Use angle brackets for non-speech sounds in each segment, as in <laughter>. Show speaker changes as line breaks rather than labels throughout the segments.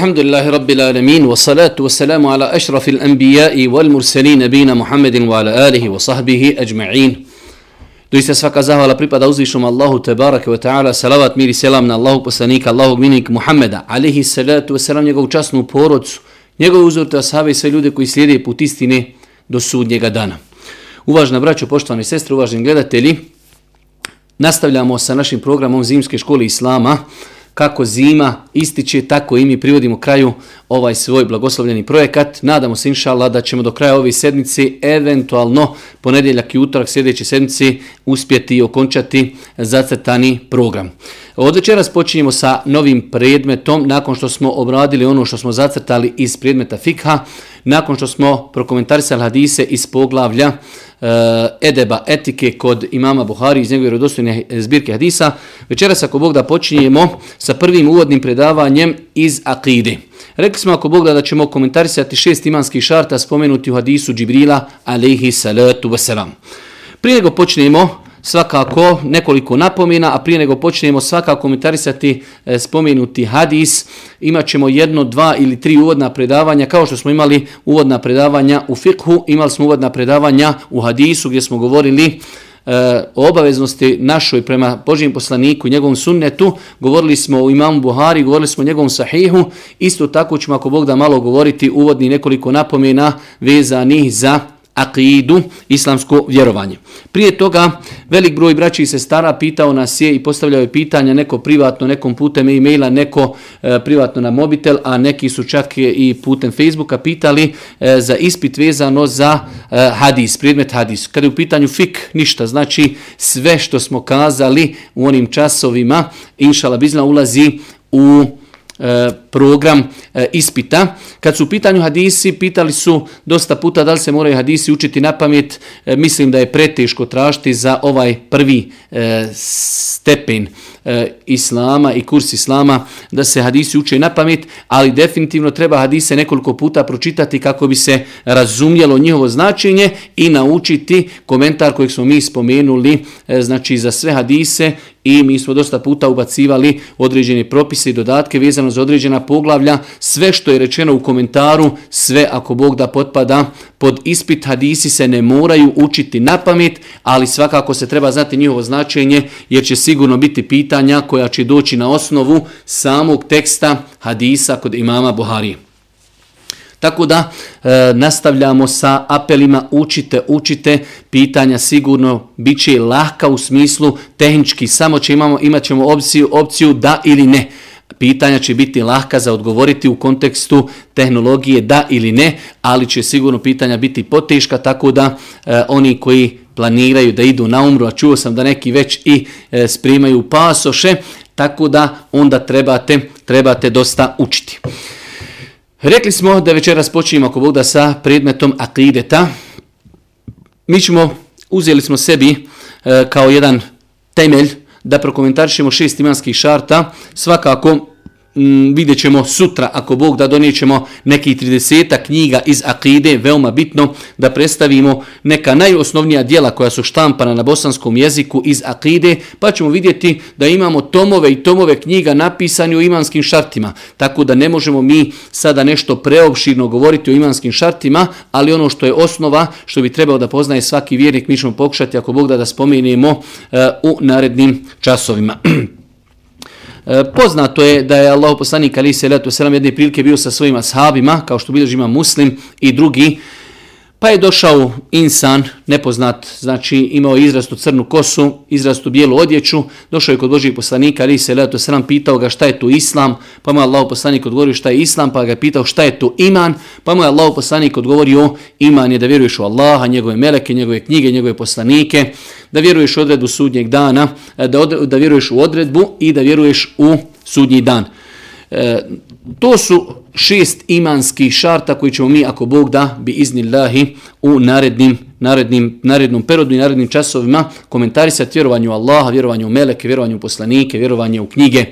الحمد لله رب العالمين والصلاة والسلام على أشرف الأنبياء والمرسلين نبينا محمد وعلى آله وصحبه أجمعين Doista svaka zahvala pripada uzvišnom Allahu tebarake wa ta'ala, salavat, mir i selam na Allahu poslanika, Allahu gminik Muhammeda, alihi salatu wa salam, njegovu časnu porodcu, njegove uzorte ashabe i sve ljude koji slijede put istine do sudnjega dana. Uvažna braćo, poštovani sestre, uvaženi gledatelji, nastavljamo sa našim programom Zimske škole Islama, kako zima ističe, tako i mi privodimo kraju ovaj svoj blagoslovljeni projekat. Nadamo se, inšala da ćemo do kraja ove sedmice, eventualno ponedjeljak i utorak sljedeće sedmice, uspjeti i okončati zacrtani program. Od večeras počinjemo sa novim predmetom, nakon što smo obradili ono što smo zacrtali iz predmeta fikha, nakon što smo prokomentarisali hadise iz poglavlja uh, edeba etike kod imama Buhari iz njegove rodostojne zbirke hadisa, večeras ako Bog da počinjemo sa prvim uvodnim predavanjem iz akide. Rekli smo ako Bog da, da ćemo komentarisati šest imanskih šarta spomenuti u hadisu Džibrila alaihi salatu wasalam. Prije nego počnemo, svakako nekoliko napomena, a prije nego počnemo svakako komentarisati e, spomenuti hadis, imat ćemo jedno, dva ili tri uvodna predavanja, kao što smo imali uvodna predavanja u fikhu, imali smo uvodna predavanja u hadisu gdje smo govorili e, o obaveznosti našoj prema Božijem poslaniku i njegovom sunnetu, govorili smo o imamu Buhari, govorili smo o njegovom sahihu, isto tako ćemo ako Bog da malo govoriti uvodni nekoliko napomena vezanih za akidu, islamsko vjerovanje. Prije toga, velik broj braći i sestara pitao nas je i postavljao je pitanja neko privatno, nekom putem e-maila, neko e, privatno na mobitel, a neki su čak i putem Facebooka pitali e, za ispit vezano za e, hadis, predmet hadis. Kada je u pitanju fik, ništa. Znači, sve što smo kazali u onim časovima, inšala bizna ulazi u E, program e, ispita. Kad su u pitanju hadisi, pitali su dosta puta da li se moraju hadisi učiti na pamet. E, mislim da je preteško tražiti za ovaj prvi stepen islama i kurs islama da se hadisi uče na pamet, ali definitivno treba hadise nekoliko puta pročitati kako bi se razumjelo njihovo značenje i naučiti komentar kojeg smo mi spomenuli znači za sve hadise i mi smo dosta puta ubacivali određene propise i dodatke vezano za određena poglavlja. Sve što je rečeno u komentaru, sve ako Bog da potpada pod ispit hadisi se ne moraju učiti na pamet, ali svakako se treba znati njihovo značenje jer će sigurno biti pitanja koja će doći na osnovu samog teksta hadisa kod imama Buharije. Tako da e, nastavljamo sa apelima učite, učite, pitanja sigurno bit će lahka u smislu tehnički, samo će imamo, imat ćemo opciju, opciju da ili ne. Pitanja će biti lahka za odgovoriti u kontekstu tehnologije da ili ne, ali će sigurno pitanja biti poteška, tako da e, oni koji planiraju da idu na umru, a čuo sam da neki već i e, sprimaju pasoše, tako da onda trebate, trebate dosta učiti. Rekli smo da večeras počinjemo ako Bog da sa predmetom akideta. Mi ćemo, uzeli smo sebi e, kao jedan temelj da prokomentarišemo šest imanskih šarta. Svakako m, vidjet ćemo sutra, ako Bog da donijećemo neki 30 knjiga iz Akide, veoma bitno da predstavimo neka najosnovnija dijela koja su štampana na bosanskom jeziku iz Akide, pa ćemo vidjeti da imamo tomove i tomove knjiga napisani u imanskim šartima, tako da ne možemo mi sada nešto preopširno govoriti o imanskim šartima, ali ono što je osnova, što bi trebao da poznaje svaki vjernik, mi ćemo pokušati, ako Bog da da spomenemo uh, u narednim časovima. <clears throat> E, poznato je da je Allah poslanik ali se letu selam jedne prilike bio sa svojim ashabima, kao što bilježi ima muslim i drugi, Pa je došao insan, nepoznat, znači imao izrastu crnu kosu, izrastu bijelu odjeću, došao je kod Božijeg poslanika, ali se leto sram pitao ga šta je tu islam, pa mu je Allah poslanik odgovorio šta je islam, pa ga je pitao šta je tu iman, pa mu je Allah poslanik odgovorio iman je da vjeruješ u Allaha, njegove meleke, njegove knjige, njegove poslanike, da vjeruješ u odredbu sudnjeg dana, e, da, od, da vjeruješ u odredbu i da vjeruješ u sudnji dan. E, to su šest imanskih šarta koji ćemo mi, ako Bog da, bi iznillahi u narednim, narednim, narednom periodu i narednim časovima komentarisati vjerovanje u Allaha, vjerovanje u meleke, vjerovanje u poslanike, vjerovanje u knjige,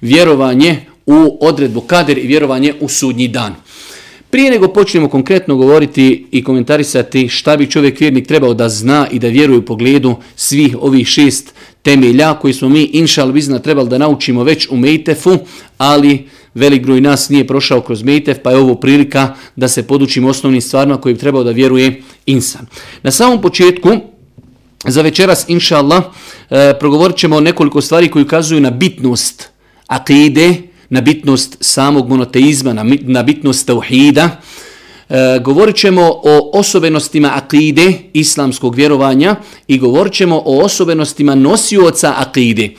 vjerovanje u odredbu kader i vjerovanje u sudnji dan. Prije nego počnemo konkretno govoriti i komentarisati šta bi čovjek vjernik trebao da zna i da vjeruje u pogledu svih ovih šest temelja koji smo mi inšal vizna, trebali da naučimo već u Mejtefu, ali velik broj nas nije prošao kroz Mejtef, pa je ovo prilika da se podučimo osnovnim stvarima kojim bi trebao da vjeruje insan. Na samom početku, za večeras, inša Allah, e, progovorit ćemo nekoliko stvari koji ukazuju na bitnost akide, na bitnost samog monoteizma, na bitnost tauhida. E, govorit ćemo o osobenostima akide, islamskog vjerovanja i govorit ćemo o osobenostima nosioca akide.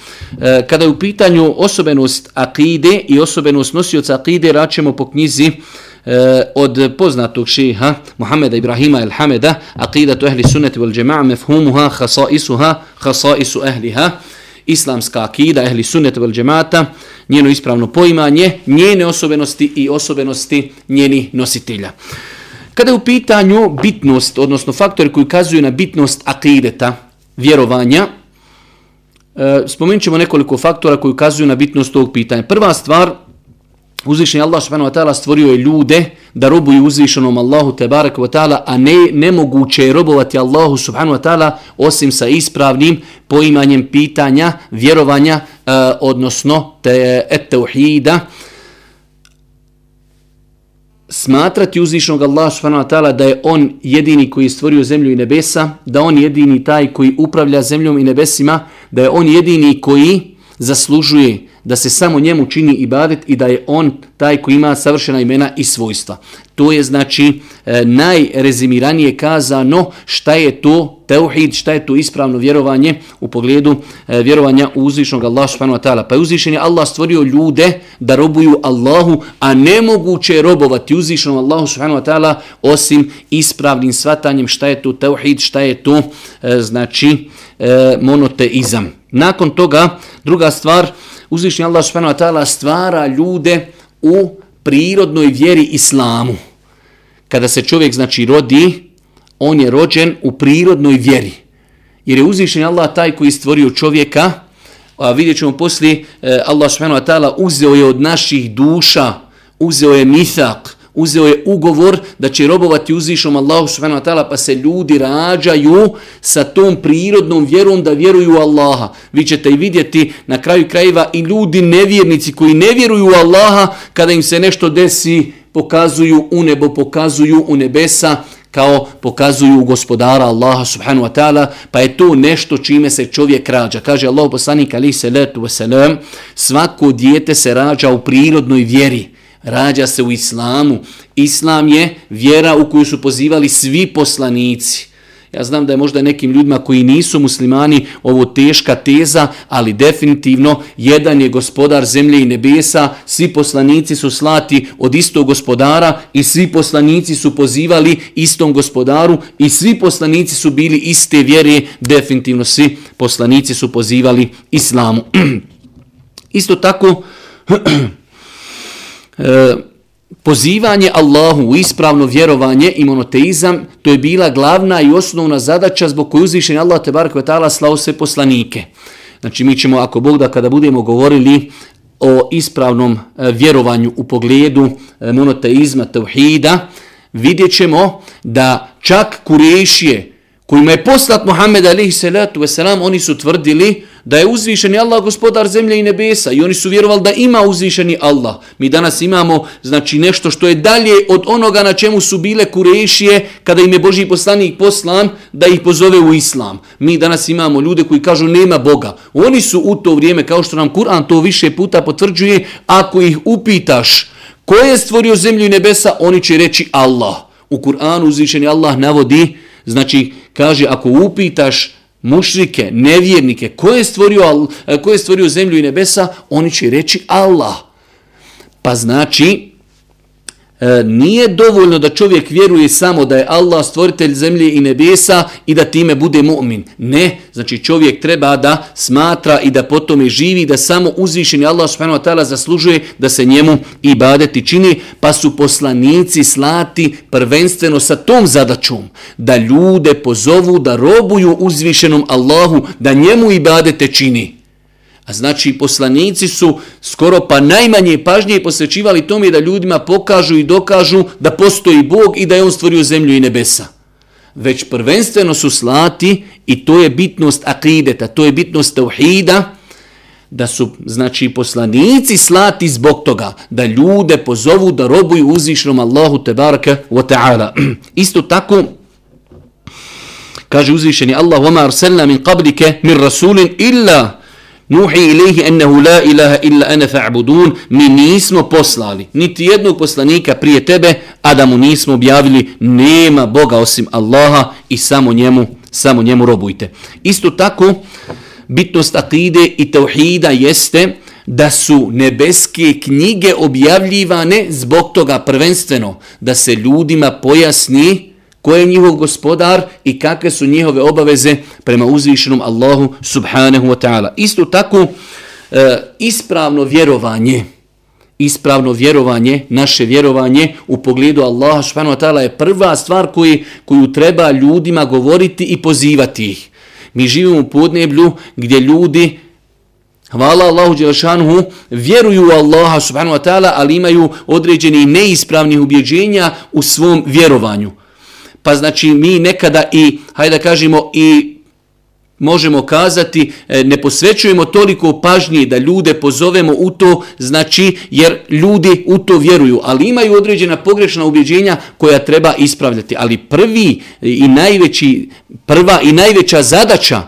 E, kada je u pitanju osobenost akide i osobenost nosioca akide, raćemo po knjizi e, od poznatog šeha Muhameda Ibrahima el-Hameda, akidatu ehli sunneti wal džema'a mefhumuha, hasaisuha, hasaisu ehliha, islamska akida ehli sunnet vel džemata, njeno ispravno poimanje, njene osobenosti i osobenosti njeni nositelja. Kada je u pitanju bitnost, odnosno faktori koji ukazuju na bitnost akideta, vjerovanja, e, spomenut ćemo nekoliko faktora koji ukazuju na bitnost tog pitanja. Prva stvar, Uzvišen Allah subhanahu wa ta'ala stvorio je ljude da robuju uzvišenom Allahu tebarek wa ta'ala, a ne nemoguće je robovati Allahu subhanahu wa ta'ala osim sa ispravnim poimanjem pitanja, vjerovanja, e, odnosno te eh, et teuhida. Smatrati uzvišenog Allaha subhanahu wa ta'ala da je on jedini koji je stvorio zemlju i nebesa, da on jedini taj koji upravlja zemljom i nebesima, da je on jedini koji zaslužuje da se samo njemu čini ibadet i da je on taj koji ima savršena imena i svojstva. To je znači e, najrezimiranije kazano šta je to teuhid, šta je to ispravno vjerovanje u pogledu e, vjerovanja u uzvišnog Allah subhanahu wa ta'ala. Pa je uzvišen je Allah stvorio ljude da robuju Allahu, a nemoguće je robovati uzvišenom Allahu subhanahu wa ta'ala osim ispravnim svatanjem šta je to teuhid, šta je to e, znači e, monoteizam. Nakon toga, druga stvar, uzvišnji Allah subhanahu wa ta'ala stvara ljude u prirodnoj vjeri islamu. Kada se čovjek znači rodi, on je rođen u prirodnoj vjeri. Jer je uzvišnji Allah taj koji stvorio čovjeka, a vidjet ćemo poslije, eh, Allah subhanahu wa ta'ala uzeo je od naših duša, uzeo je mithak, uzeo je ugovor da će robovati uzvišom Allahu subhanahu wa ta'ala pa se ljudi rađaju sa tom prirodnom vjerom da vjeruju u Allaha. Vi ćete i vidjeti na kraju krajeva i ljudi nevjernici koji ne vjeruju u Allaha kada im se nešto desi pokazuju u nebo, pokazuju u nebesa kao pokazuju gospodara Allaha subhanahu wa ta'ala, pa je to nešto čime se čovjek rađa. Kaže Allah poslanik alaihi salatu wasalam, svako dijete se rađa u prirodnoj vjeri rađa se u islamu. Islam je vjera u koju su pozivali svi poslanici. Ja znam da je možda nekim ljudima koji nisu muslimani ovo teška teza, ali definitivno jedan je gospodar zemlje i nebesa, svi poslanici su slati od istog gospodara i svi poslanici su pozivali istom gospodaru i svi poslanici su bili iste vjere, definitivno svi poslanici su pozivali islamu. <clears throat> Isto tako, <clears throat> E, pozivanje Allahu u ispravno vjerovanje i monoteizam, to je bila glavna i osnovna zadaća zbog koju uzvišen Allah te bar kvetala slao sve poslanike. Znači mi ćemo, ako Bog da kada budemo govorili o ispravnom e, vjerovanju u pogledu e, monoteizma, tevhida, vidjet ćemo da čak kurešije, kojima je poslat Muhammed alaihi salatu wasalam, oni su tvrdili da je uzvišeni Allah gospodar zemlje i nebesa i oni su vjerovali da ima uzvišeni Allah. Mi danas imamo znači nešto što je dalje od onoga na čemu su bile kurešije kada im je Boži poslanik poslan da ih pozove u islam. Mi danas imamo ljude koji kažu nema Boga. Oni su u to vrijeme, kao što nam Kur'an to više puta potvrđuje, ako ih upitaš ko je stvorio zemlju i nebesa, oni će reći Allah. U Kur'anu uzvišeni Allah navodi Znači, kaže, ako upitaš mušrike, nevjernike, ko je, stvorio, eh, ko je stvorio zemlju i nebesa, oni će reći Allah. Pa znači, E, nije dovoljno da čovjek vjeruje samo da je Allah stvoritelj zemlje i nebesa i da time bude mu'min. Ne, znači čovjek treba da smatra i da potom tome živi, da samo uzvišeni Allah subhanahu wa ta'ala zaslužuje da se njemu ibadeti čini, pa su poslanici slati prvenstveno sa tom zadaćom, da ljude pozovu da robuju uzvišenom Allahu, da njemu ibadete čini. A znači poslanici su skoro pa najmanje pažnje posvećivali tome da ljudima pokažu i dokažu da postoji Bog i da je On stvorio zemlju i nebesa. Već prvenstveno su slati, i to je bitnost akideta, to je bitnost tauhida, da su znači poslanici slati zbog toga da ljude pozovu da robuju uzvišnom Allahu te baraka wa ta'ala. <clears throat> Isto tako kaže uzvišeni Allah: "Wa ma arsalna min qablika min rasulin illa Nuhi ilaihi ennehu la ilaha illa ana fa'budun. Mi nismo poslali niti jednog poslanika prije tebe, a da mu nismo objavili nema Boga osim Allaha i samo njemu, samo njemu robujte. Isto tako, bitnost akide i tauhida jeste da su nebeske knjige objavljivane zbog toga prvenstveno da se ljudima pojasni ko je njihov gospodar i kakve su njihove obaveze prema uzvišenom Allahu subhanahu wa ta'ala. Isto tako, e, ispravno vjerovanje, ispravno vjerovanje, naše vjerovanje u pogledu Allaha subhanahu wa ta'ala je prva stvar koji, koju treba ljudima govoriti i pozivati ih. Mi živimo u podneblju gdje ljudi Hvala Allahu Đelešanuhu, vjeruju u Allaha subhanahu wa ta'ala, ali imaju određeni neispravnih ubjeđenja u svom vjerovanju pa znači mi nekada i, hajde da kažemo, i možemo kazati, e, ne posvećujemo toliko pažnje da ljude pozovemo u to, znači, jer ljudi u to vjeruju, ali imaju određena pogrešna ubjeđenja koja treba ispravljati. Ali prvi i najveći, prva i najveća zadaća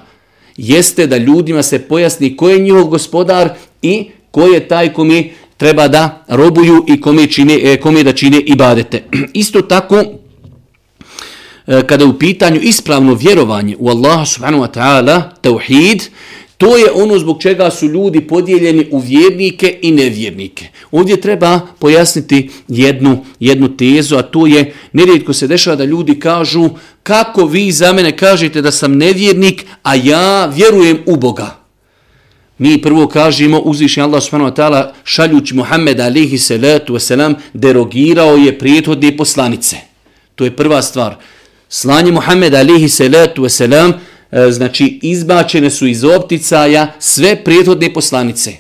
jeste da ljudima se pojasni ko je njihov gospodar i ko je taj kome treba da robuju i kome, čine, e, kome da čine i badete. <clears throat> Isto tako, E, kada je u pitanju ispravno vjerovanje u Allaha subhanahu wa ta'ala, tauhid, to je ono zbog čega su ljudi podijeljeni u vjernike i nevjernike. Ovdje treba pojasniti jednu, jednu tezu, a to je, nerijetko se dešava da ljudi kažu, kako vi za mene kažete da sam nevjernik, a ja vjerujem u Boga. Mi prvo kažemo, uzvišnji Allah subhanahu wa ta'ala, šaljući Muhammed alihi salatu wasalam, derogirao je prijethodne poslanice. To je prva stvar slanje Muhammed alihi salatu wasalam, e, znači izbačene su iz opticaja sve prethodne poslanice.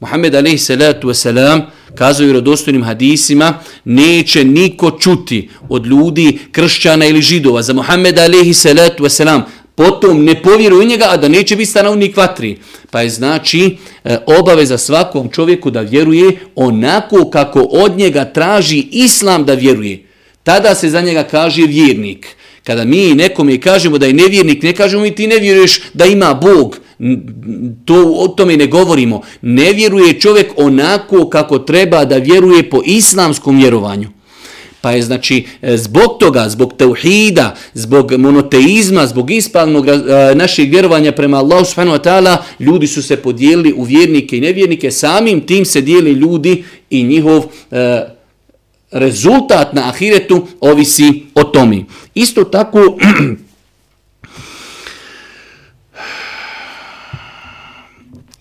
Muhammed alihi salatu wasalam, kazuje u rodostojnim hadisima, neće niko čuti od ljudi, kršćana ili židova za Muhammed alihi salatu wasalam, potom ne povjeruju njega, a da neće biti stanovnik vatri. Pa je znači e, obaveza svakom čovjeku da vjeruje onako kako od njega traži islam da vjeruje. Tada se za njega kaže vjernik. Kada mi nekome kažemo da je nevjernik, ne kažemo mi ti ne vjeruješ da ima Bog. To, o tome ne govorimo. Ne vjeruje čovjek onako kako treba da vjeruje po islamskom vjerovanju. Pa je znači e, zbog toga, zbog tauhida, zbog monoteizma, zbog ispalnog e, našeg vjerovanja prema Allahu subhanahu wa ta'ala, ljudi su se podijelili u vjernike i nevjernike, samim tim se dijeli ljudi i njihov e, rezultat na ahiretu ovisi o tomi. Isto tako <clears throat>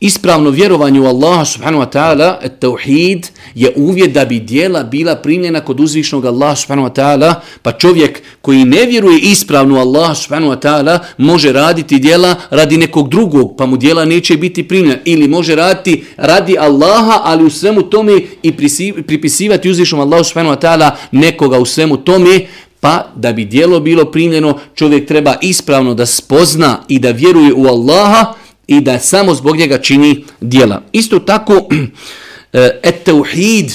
ispravno vjerovanje u Allaha subhanahu wa ta'ala, tauhid, je uvjet da bi dijela bila primljena kod uzvišnog Allaha subhanahu wa ta'ala, pa čovjek koji ne vjeruje ispravno u Allaha subhanahu wa ta'ala, može raditi dijela radi nekog drugog, pa mu dijela neće biti primljena. Ili može raditi radi Allaha, ali u svemu tome i pripisivati uzvišnom Allahu subhanahu wa ta'ala nekoga u svemu tome, pa da bi dijelo bilo primljeno, čovjek treba ispravno da spozna i da vjeruje u Allaha, i da samo zbog njega čini dijela. Isto tako, <clears throat> e, et tauhid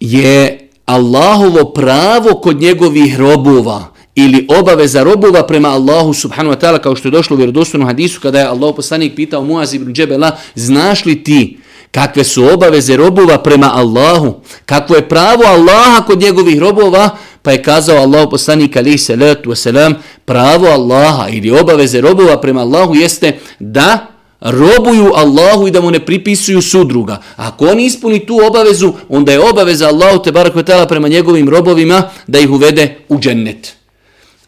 je Allahovo pravo kod njegovih robova ili obaveza robova prema Allahu subhanahu wa ta'ala kao što je došlo u vjerodostojnom hadisu kada je Allah poslanik pitao Muaz ibn Džebela znaš li ti kakve su obaveze robova prema Allahu kakvo je pravo Allaha kod njegovih robova pa je kazao Allah poslanik alaihi salatu wasalam, pravo Allaha ili obaveze robova prema Allahu jeste da robuju Allahu i da mu ne pripisuju sudruga. Ako oni ispuni tu obavezu, onda je obaveza Allahu te barakvetala prema njegovim robovima da ih uvede u džennet.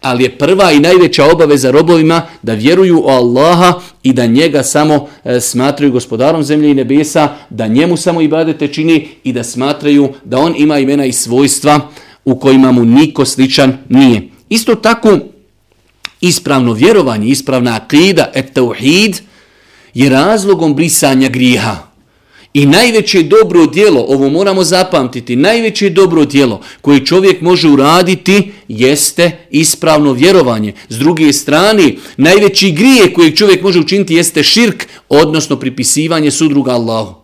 Ali je prva i najveća obaveza robovima da vjeruju u Allaha i da njega samo e, smatraju gospodarom zemlje i nebesa, da njemu samo ibadete čini i da smatraju da on ima imena i svojstva u kojima mu niko sličan nije. Isto tako, ispravno vjerovanje, ispravna akida, et tauhid, je razlogom brisanja grijeha. I najveće dobro djelo, ovo moramo zapamtiti, najveće dobro djelo koje čovjek može uraditi jeste ispravno vjerovanje. S druge strane, najveći grije koje čovjek može učiniti jeste širk, odnosno pripisivanje sudruga Allahu.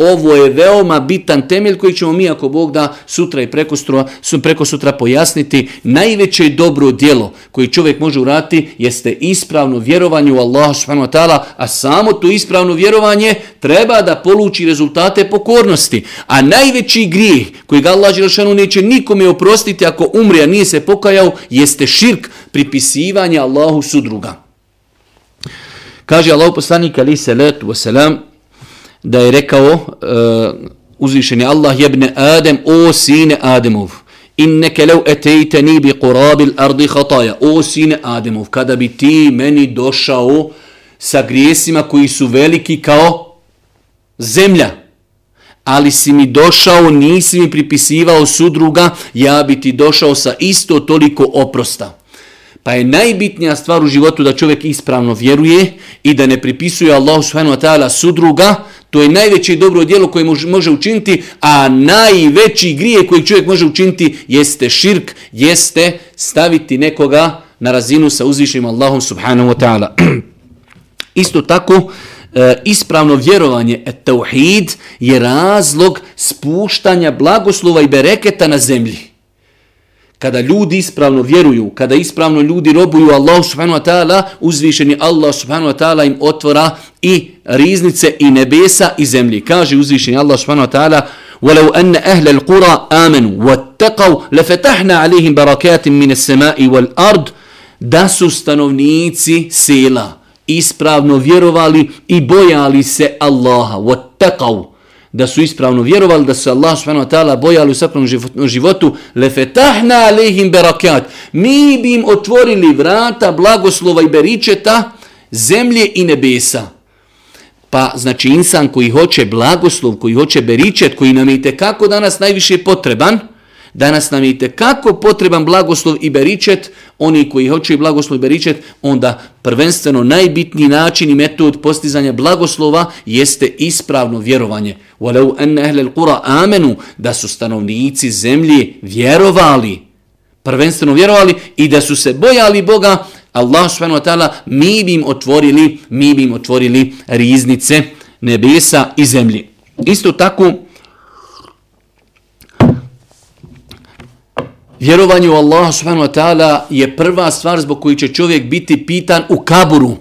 Ovo je veoma bitan temelj koji ćemo mi ako Bog da sutra i preko, sutra, preko sutra pojasniti. Najveće dobro djelo koji čovjek može urati jeste ispravno vjerovanje u Allaha subhanahu wa ta'ala, a samo to ispravno vjerovanje treba da poluči rezultate pokornosti. A najveći grijeh koji ga Allah Đelšanu neće nikome oprostiti ako umri, a nije se pokajao, jeste širk pripisivanja Allahu sudruga. Kaže Allah poslanik ali se letu wasalam, da je rekao uh, uzvišeni Allah jebne Adem, o sine Ademov, inneke lev etejteni bi qurabil ardi hataja, o sine Ademov, kada bi ti meni došao sa grijesima koji su veliki kao zemlja, ali si mi došao, nisi mi pripisivao sudruga, ja bi ti došao sa isto toliko oprosta. Pa je najbitnija stvar u životu da čovjek ispravno vjeruje i da ne pripisuje Allahu subhanahu wa ta'ala sudruga, To je najveće dobro djelo koje može učiniti, a najveći grije koji čovjek može učiniti jeste širk, jeste staviti nekoga na razinu sa uzvišenim Allahom subhanahu wa ta'ala. <clears throat> Isto tako, e, ispravno vjerovanje et tauhid je razlog spuštanja blagoslova i bereketa na zemlji kada ljudi ispravno vjeruju, kada ispravno ljudi robuju Allah subhanahu wa ta'ala, uzvišeni Allah subhanahu wa ta'ala im otvora i riznice i nebesa i zemlji. Kaže uzvišeni Allah subhanahu wa ta'ala, وَلَوْ أَنَّ أَهْلَ الْقُرَى آمَنُوا وَاتَّقَوْا لَفَتَحْنَا عَلَيْهِمْ بَرَكَاتٍ مِنَ السَّمَاءِ وَالْأَرْضِ Da su stanovnici sela ispravno vjerovali i bojali se Allaha. وَاتَّقَوْا da su ispravno vjerovali, da su Allah subhanahu wa ta'ala bojali u svakom životu, lefetahna alehim berakat, mi bi im otvorili vrata blagoslova i beričeta zemlje i nebesa. Pa znači insan koji hoće blagoslov, koji hoće beričet, koji nam je kako danas najviše potreban, danas nam je kako potreban blagoslov i beričet, oni koji hoće blagoslov i beričet, onda prvenstveno najbitniji način i metod postizanja blagoslova jeste ispravno vjerovanje. Walau en ehlel kura amenu, da su stanovnici zemlje vjerovali, prvenstveno vjerovali i da su se bojali Boga, Allah subhanahu wa ta'ala, mi bi im otvorili, mi bi im otvorili riznice nebesa i zemlje. Isto tako, Vjerovanje u Allaha subhanahu wa ta'ala je prva stvar zbog koju će čovjek biti pitan u kaburu.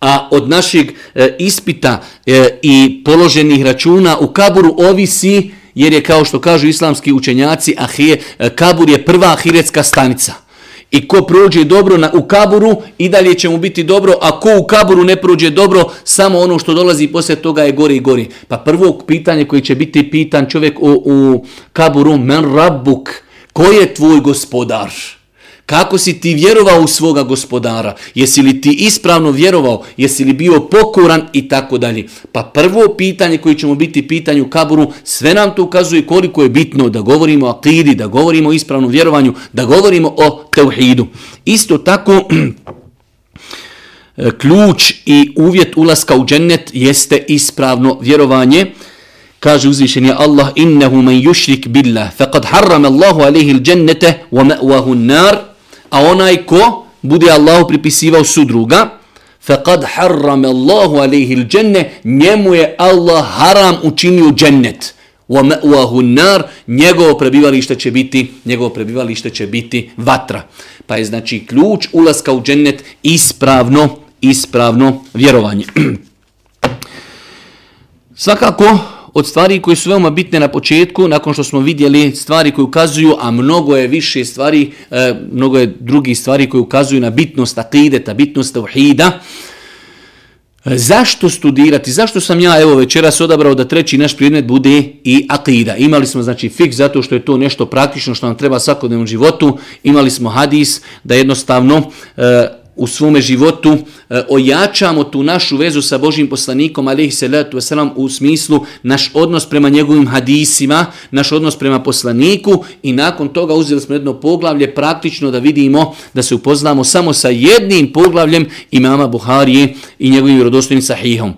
A od našeg e, ispita e, i položenih računa u kaburu ovisi, jer je kao što kažu islamski učenjaci, ahije, e, kabur je prva ahiretska stanica. I ko prođe dobro na, u kaburu, i dalje će mu biti dobro, a ko u kaburu ne prođe dobro, samo ono što dolazi poslije toga je gori i gori. Pa prvo pitanje koji će biti pitan čovjek u, u kaburu, men rabbuk, Ko je tvoj gospodar? Kako si ti vjerovao u svoga gospodara? Jesi li ti ispravno vjerovao? Jesi li bio pokoran? I tako dalje. Pa prvo pitanje koje ćemo biti pitanje u kaburu, sve nam to ukazuje koliko je bitno da govorimo o akidi, da govorimo o ispravnom vjerovanju, da govorimo o teuhidu. Isto tako, <clears throat> e, ključ i uvjet ulaska u džennet jeste ispravno vjerovanje kaže uzvišeni Allah innehu man yushrik billah faqad harrama Allahu alayhi al-jannata wa ma'wahu an-nar a onaj ko bude Allahu pripisivao sudruga faqad harrama Allahu alayhi al-janna njemu je Allah haram učinio džennet. Wa ma'wahu an-nar njegovo prebivalište će biti njegovo prebivalište će biti vatra. Pa je znači ključ ulaska u džennet ispravno ispravno vjerovanje. <clears throat> Svakako, od stvari koje su veoma bitne na početku, nakon što smo vidjeli stvari koje ukazuju, a mnogo je više stvari, e, mnogo je drugih stvari koje ukazuju na bitnost akideta, bitnost tauhida, e, Zašto studirati? Zašto sam ja evo večeras odabrao da treći naš predmet bude i akida? Imali smo znači fik zato što je to nešto praktično što nam treba svakodnevnom životu. Imali smo hadis da jednostavno e, u svome životu e, ojačamo tu našu vezu sa Božim poslanikom alejhi salatu vesselam u smislu naš odnos prema njegovim hadisima, naš odnos prema poslaniku i nakon toga uzeli smo jedno poglavlje praktično da vidimo da se upoznamo samo sa jednim poglavljem imama Buharije i njegovim vjerodostojnim sahihom.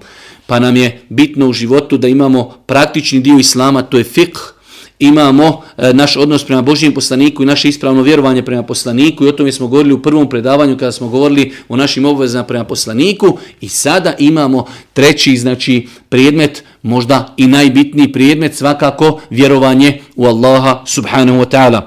pa nam je bitno u životu da imamo praktični dio islama, to je fiqh, imamo e, naš odnos prema Božijem poslaniku i naše ispravno vjerovanje prema poslaniku i o tome smo govorili u prvom predavanju kada smo govorili o našim obvezama prema poslaniku i sada imamo treći znači predmet, možda i najbitniji predmet svakako vjerovanje u Allaha subhanahu wa ta'ala.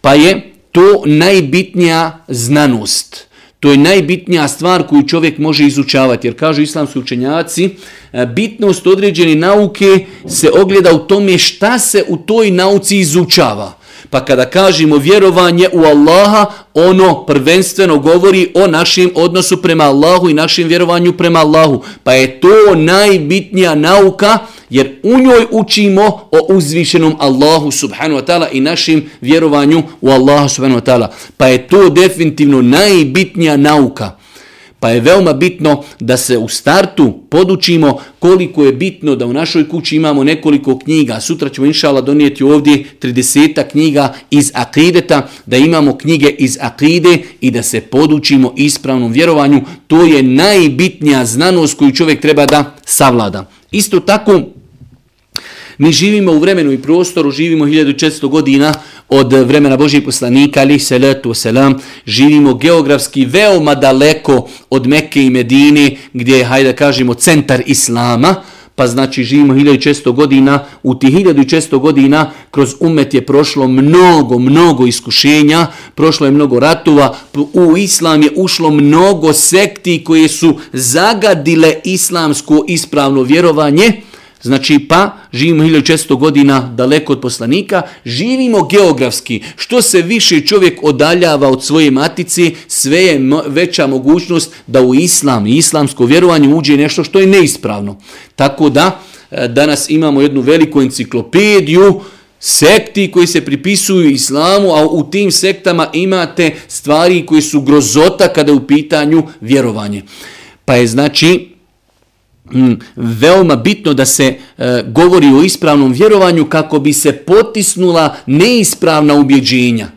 Pa je to najbitnija znanost. To je najbitnija stvar koju čovjek može izučavati, jer kažu islamski učenjaci, e, bitnost određene nauke se ogleda u tome šta se u toj nauci izučava. Pa kada kažemo vjerovanje u Allaha, ono prvenstveno govori o našem odnosu prema Allahu i našem vjerovanju prema Allahu. Pa je to najbitnija nauka jer u njoj učimo o uzvišenom Allahu subhanu wa ta'ala i našim vjerovanju u Allahu subhanu wa ta'ala. Pa je to definitivno najbitnija nauka. Pa je veoma bitno da se u startu podučimo koliko je bitno da u našoj kući imamo nekoliko knjiga. Sutra ćemo inšala donijeti ovdje 30 knjiga iz akideta, da imamo knjige iz akide i da se podučimo ispravnom vjerovanju. To je najbitnija znanost koju čovjek treba da savlada. Isto tako, mi živimo u vremenu i prostoru, živimo 1400 godina od vremena Božih poslanika, ali salatu selam, živimo geografski veoma daleko od Mekke i Medine, gdje je, hajde kažemo, centar Islama, pa znači živimo 1600 godina, u tih 1600 godina kroz umet je prošlo mnogo, mnogo iskušenja, prošlo je mnogo ratova, u islam je ušlo mnogo sekti koje su zagadile islamsko ispravno vjerovanje, Znači pa živimo 1400 godina daleko od poslanika, živimo geografski. Što se više čovjek odaljava od svoje matice, sve je veća mogućnost da u islam i islamsko vjerovanje uđe nešto što je neispravno. Tako da e, danas imamo jednu veliku enciklopediju sekti koji se pripisuju islamu, a u tim sektama imate stvari koji su grozota kada je u pitanju vjerovanje. Pa je znači mm, veoma bitno da se e, govori o ispravnom vjerovanju kako bi se potisnula neispravna ubjeđenja.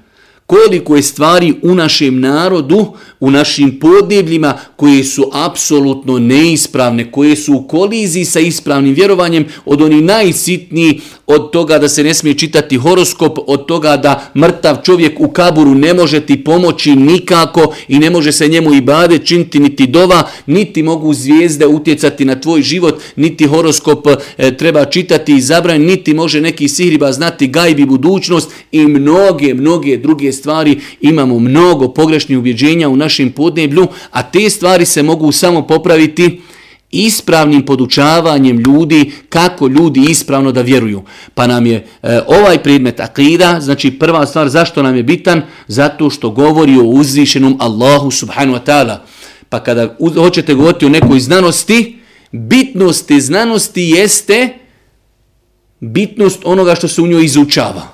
Koliko je stvari u našem narodu, u našim podnebljima koje su apsolutno neispravne, koje su u koliziji sa ispravnim vjerovanjem od onih najsitniji, od toga da se ne smije čitati horoskop, od toga da mrtav čovjek u kaburu ne može ti pomoći nikako i ne može se njemu i bade činiti niti dova, niti mogu zvijezde utjecati na tvoj život, niti horoskop e, treba čitati i zabranj, niti može neki sihriba znati gajbi budućnost i mnoge, mnoge druge stvari, imamo mnogo pogrešnih ubjeđenja u našem podneblju, a te stvari se mogu samo popraviti ispravnim podučavanjem ljudi kako ljudi ispravno da vjeruju. Pa nam je e, ovaj predmet akida, znači prva stvar zašto nam je bitan, zato što govori o uzvišenom Allahu subhanu wa ta'ala. Pa kada hoćete govoriti o nekoj znanosti, bitnost te znanosti jeste bitnost onoga što se u njoj izučava.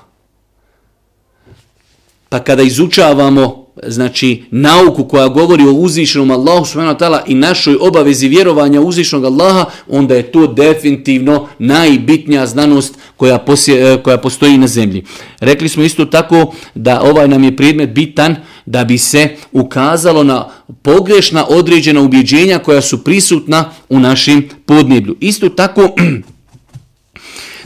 Pa kada izučavamo znači nauku koja govori o uzvišenom Allahu subhanahu wa ta'ala i našoj obavezi vjerovanja uzvišenog Allaha, onda je to definitivno najbitnija znanost koja, posje, e, koja postoji na zemlji. Rekli smo isto tako da ovaj nam je predmet bitan da bi se ukazalo na pogrešna određena ubjeđenja koja su prisutna u našim podneblju. Isto tako <clears throat>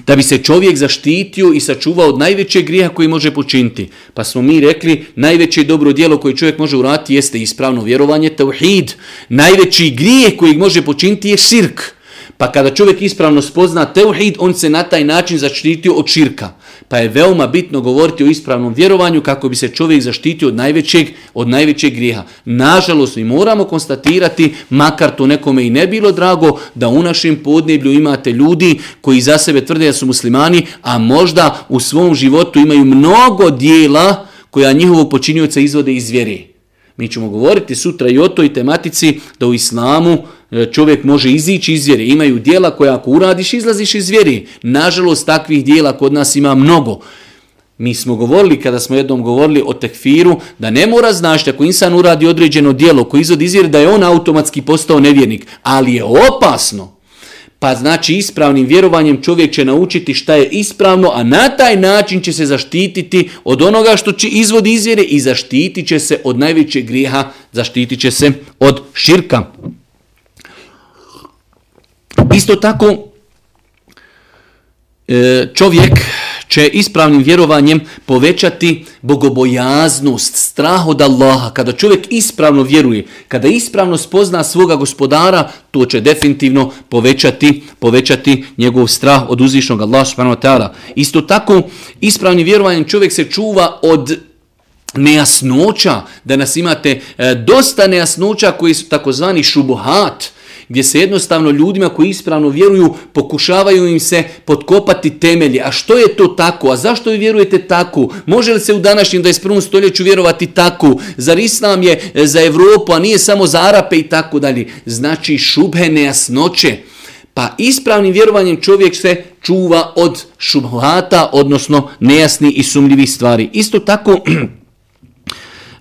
da bi se čovjek zaštitio i sačuvao od najvećeg grijeha koji može počiniti. Pa smo mi rekli, najveće dobro dijelo koje čovjek može urati jeste ispravno vjerovanje, tauhid. Najveći grijeh koji može počiniti je širk. Pa kada čovjek ispravno spozna tauhid, on se na taj način zaštitio od širka. Pa je veoma bitno govoriti o ispravnom vjerovanju kako bi se čovjek zaštitio od najvećeg, od najvećeg grijeha. Nažalost, mi moramo konstatirati, makar to nekome i ne bilo drago, da u našem podneblju imate ljudi koji za sebe tvrde da su muslimani, a možda u svom životu imaju mnogo dijela koja njihovog počinjujuca izvode iz vjere. Mi ćemo govoriti sutra i o toj tematici da u islamu e, čovjek može izići iz vjere. Imaju dijela koja ako uradiš, izlaziš iz vjere. Nažalost, takvih dijela kod nas ima mnogo. Mi smo govorili, kada smo jednom govorili o tekfiru, da ne mora znašti ako insan uradi određeno dijelo koji izvodi izvjere, da je on automatski postao nevjernik. Ali je opasno. Pa znači ispravnim vjerovanjem čovjek će naučiti šta je ispravno, a na taj način će se zaštititi od onoga što će izvodi izvjere i zaštitit će se od najvećeg grijeha, zaštitit će se od širka. Isto tako, e, čovjek će ispravnim vjerovanjem povećati bogobojaznost, strah od Allaha. Kada čovjek ispravno vjeruje, kada ispravno spozna svoga gospodara, to će definitivno povećati povećati njegov strah od uzvišnog Allaha subhanahu wa ta'ala. Isto tako, ispravnim vjerovanjem čovjek se čuva od nejasnoća, da nas imate e, dosta nejasnoća koji su takozvani šubuhat, gdje se jednostavno ljudima koji ispravno vjeruju pokušavaju im se potkopati temelji. A što je to tako? A zašto vi vjerujete tako? Može li se u današnjem 21. stoljeću vjerovati tako? Zar Islam je e, za Evropu, a nije samo za Arape i tako dalje? Znači šubhe nejasnoće. Pa ispravnim vjerovanjem čovjek se čuva od šubhata, odnosno nejasni i sumljivi stvari. Isto tako, <clears throat>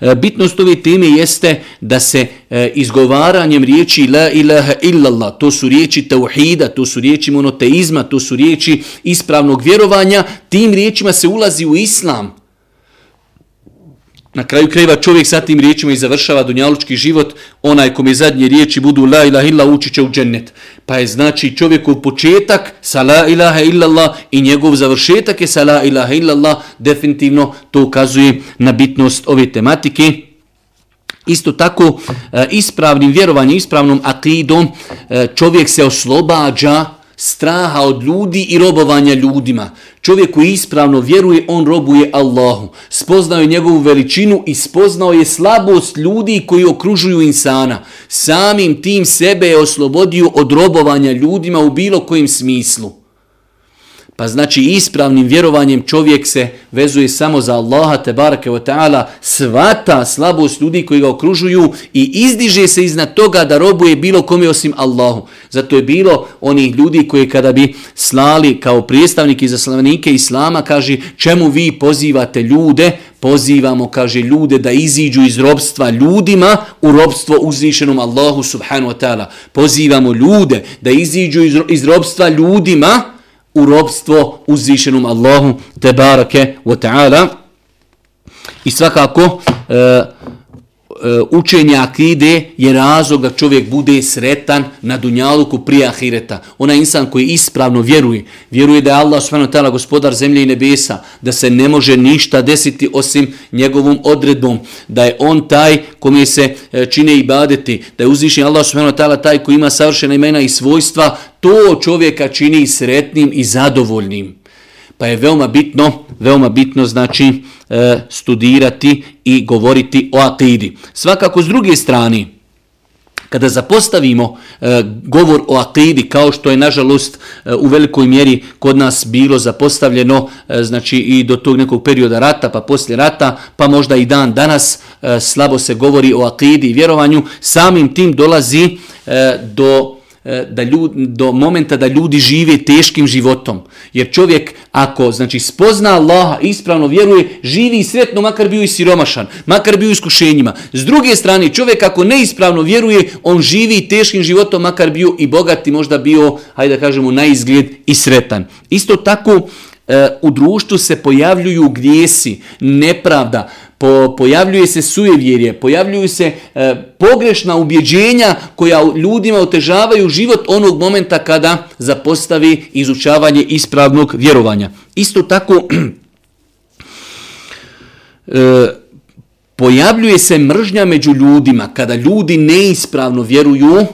E, bitnost ove teme jeste da se e, izgovaranjem riječi la ilaha illallah, to su riječi tauhida, to su riječi monoteizma, to su riječi ispravnog vjerovanja, tim riječima se ulazi u islam. Na kraju krajeva čovjek sa tim riječima i završava dunjalučki život, onaj kome zadnje riječi budu la ilaha illa ući će u džennet. Pa je znači čovjekov početak sa la ilaha illallah i njegov završetak je sa la ilaha illallah, definitivno to ukazuje na bitnost ove tematike. Isto tako, e, ispravnim vjerovanjem, ispravnom akidom, e, čovjek se oslobađa straha od ljudi i robovanja ljudima. Čovjek koji ispravno vjeruje, on robuje Allahu. Spoznao je njegovu veličinu i spoznao je slabost ljudi koji okružuju insana. Samim tim sebe je oslobodio od robovanja ljudima u bilo kojim smislu. Pa znači ispravnim vjerovanjem čovjek se vezuje samo za Allaha te barake wa ta'ala, svata slabost ljudi koji ga okružuju i izdiže se iznad toga da robuje bilo kome osim Allahu. Zato je bilo onih ljudi koji kada bi slali kao prijestavniki i zaslavnike Islama, kaže čemu vi pozivate ljude, pozivamo, kaže ljude da iziđu iz robstva ljudima u robstvo uzvišenom Allahu subhanu wa ta'ala. Pozivamo ljude da iziđu iz robstva ljudima, u robstvo uzvišenom Allahu te barake wa ta'ala. I svakako e, E, učenja akide je razlog da čovjek bude sretan na dunjaluku prije ahireta. Ona insan koji ispravno vjeruje, vjeruje da je Allah subhanahu ta'ala gospodar zemlje i nebesa, da se ne može ništa desiti osim njegovom odredbom, da je on taj kome se e, čine i ibadeti, da je uzvišen Allah subhanahu ta'ala taj koji ima savršena imena i svojstva, to čovjeka čini sretnim i zadovoljnim. Pa je veoma bitno, veoma bitno znači e, studirati i govoriti o akidi. Svakako s druge strane, kada zapostavimo e, govor o akidi kao što je nažalost e, u velikoj mjeri kod nas bilo zapostavljeno e, znači i do tog nekog perioda rata pa poslije rata pa možda i dan danas e, slabo se govori o akidi i vjerovanju samim tim dolazi e, do E, da ljudi, do momenta da ljudi žive teškim životom. Jer čovjek ako znači spozna Allaha, ispravno vjeruje, živi sretno makar bio i siromašan, makar bio iskušenjima. S druge strane, čovjek ako neispravno vjeruje, on živi teškim životom makar bio i bogat i možda bio, hajde da kažemo, na izgled i sretan. Isto tako, e, u društvu se pojavljuju grijesi, nepravda, po, pojavljuje se sujevjerje, pojavljuju se e, pogrešna ubjeđenja koja ljudima otežavaju život onog momenta kada zapostavi izučavanje ispravnog vjerovanja. Isto tako <clears throat> e, pojavljuje se mržnja među ljudima kada ljudi neispravno vjeruju,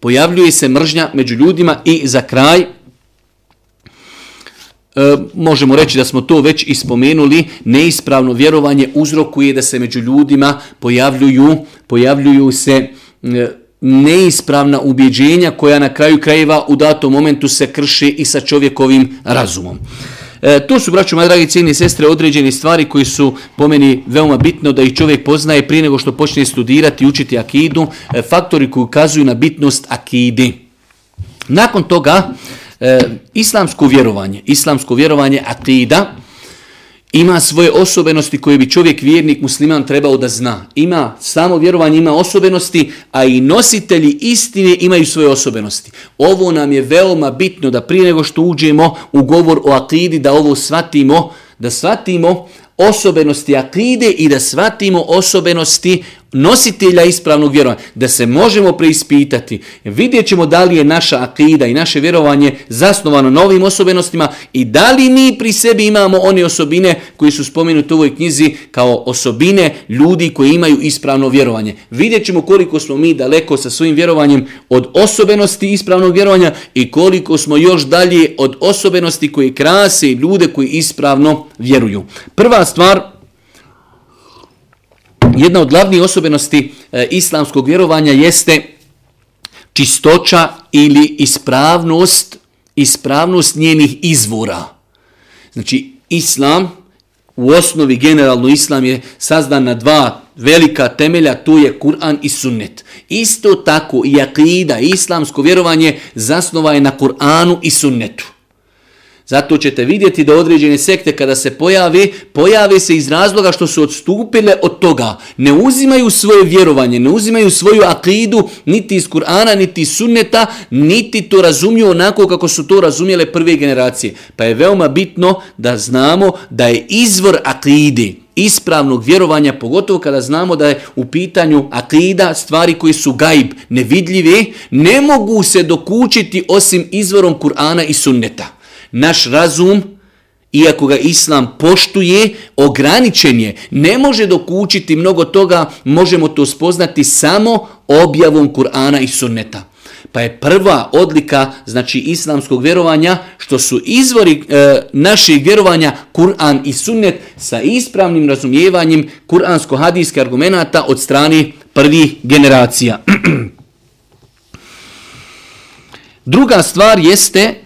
pojavljuje se mržnja među ljudima i za kraj E, možemo reći da smo to već ispomenuli, neispravno vjerovanje uzrokuje da se među ljudima pojavljuju, pojavljuju se e, neispravna ubjeđenja koja na kraju krajeva u datom momentu se krši i sa čovjekovim razumom. E, to su, braću, moje dragi cijeni sestre, određene stvari koji su po meni veoma bitno da ih čovjek poznaje prije nego što počne studirati i učiti akidu, e, faktori koji ukazuju na bitnost akidi. Nakon toga, e, islamsko vjerovanje, islamsko vjerovanje atida ima svoje osobenosti koje bi čovjek vjernik musliman trebao da zna. Ima samo vjerovanje, ima osobenosti, a i nositelji istine imaju svoje osobenosti. Ovo nam je veoma bitno da prije nego što uđemo u govor o atidi da ovo svatimo, da svatimo osobenosti akide i da svatimo osobenosti nositelja ispravnog vjerovanja, da se možemo preispitati, vidjet ćemo da li je naša akida i naše vjerovanje zasnovano na ovim osobenostima i da li mi pri sebi imamo one osobine koji su spomenuti u ovoj knjizi kao osobine ljudi koji imaju ispravno vjerovanje. Vidjet ćemo koliko smo mi daleko sa svojim vjerovanjem od osobenosti ispravnog vjerovanja i koliko smo još dalje od osobenosti koje krase ljude koji ispravno vjeruju. Prva stvar, jedna od glavnih osobenosti e, islamskog vjerovanja jeste čistoća ili ispravnost, ispravnost njenih izvora. Znači, islam, u osnovi generalno islam je sazdan na dva velika temelja, to je Kur'an i sunnet. Isto tako i akida, islamsko vjerovanje zasnova je na Kur'anu i sunnetu. Zato ćete vidjeti da određene sekte kada se pojave, pojave se iz razloga što su odstupile od toga. Ne uzimaju svoje vjerovanje, ne uzimaju svoju akidu niti iz Kur'ana, niti iz sunneta, niti to razumiju onako kako su to razumjele prve generacije. Pa je veoma bitno da znamo da je izvor akide, ispravnog vjerovanja, pogotovo kada znamo da je u pitanju akida stvari koji su gaib, nevidljive, ne mogu se dokučiti osim izvorom Kur'ana i sunneta naš razum, iako ga islam poštuje, ograničen je. Ne može dokučiti mnogo toga, možemo to spoznati samo objavom Kur'ana i sunneta. Pa je prva odlika znači islamskog vjerovanja što su izvori e, naših vjerovanja Kur'an i sunnet sa ispravnim razumijevanjem kuransko-hadijskih argumenata od strane prvih generacija. <clears throat> Druga stvar jeste